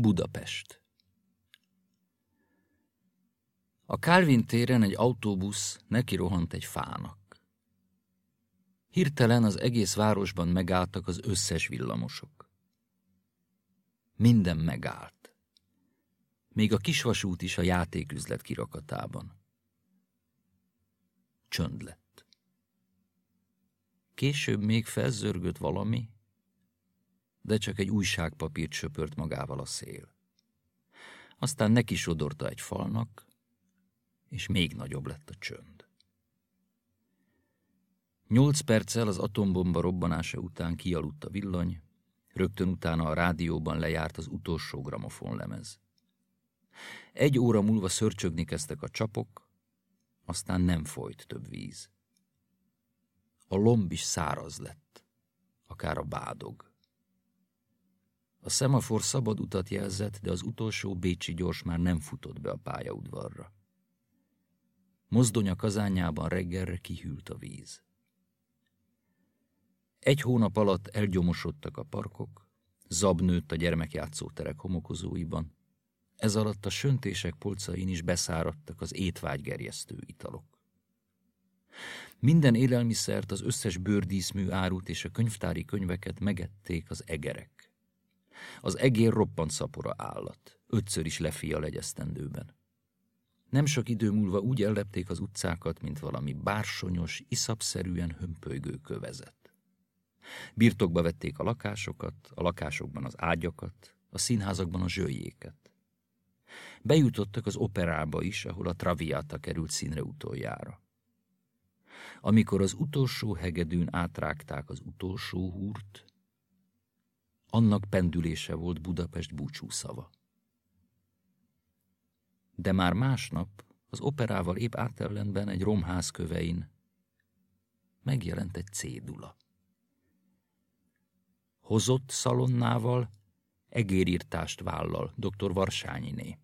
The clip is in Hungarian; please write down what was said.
Budapest A Calvin téren egy autóbusz neki rohant egy fának. Hirtelen az egész városban megálltak az összes villamosok. Minden megállt. Még a kisvasút is a játéküzlet kirakatában. Csönd lett. Később még felzörgött valami, de csak egy újságpapírt söpört magával a szél. Aztán neki sodorta egy falnak, és még nagyobb lett a csönd. Nyolc perccel az atombomba robbanása után kialudt a villany, rögtön utána a rádióban lejárt az utolsó gramofonlemez. Egy óra múlva szörcsögni kezdtek a csapok, aztán nem folyt több víz. A lomb is száraz lett, akár a bádog. A szemafor szabad utat jelzett, de az utolsó bécsi gyors már nem futott be a pályaudvarra. Mozdonya kazányában reggelre kihűlt a víz. Egy hónap alatt elgyomosodtak a parkok, zab nőtt a gyermekjátszóterek homokozóiban, ez alatt a söntések polcain is beszáradtak az étvágygerjesztő italok. Minden élelmiszert, az összes bőrdíszmű árut és a könyvtári könyveket megették az egerek. Az egér roppant szapora állat. Ötször is lefia legyesztendőben. Nem sok idő múlva úgy ellepték az utcákat, mint valami bársonyos, iszapszerűen hömpölygő kövezet. Birtokba vették a lakásokat, a lakásokban az ágyakat, a színházakban a zsöljéket. Bejutottak az operába is, ahol a Traviata került színre utoljára. Amikor az utolsó hegedűn átrágták az utolsó húrt, annak pendülése volt Budapest búcsúszava. De már másnap, az operával épp átellenben egy romház kövein megjelent egy cédula. Hozott szalonnával egérírtást vállal dr. Varsányiné.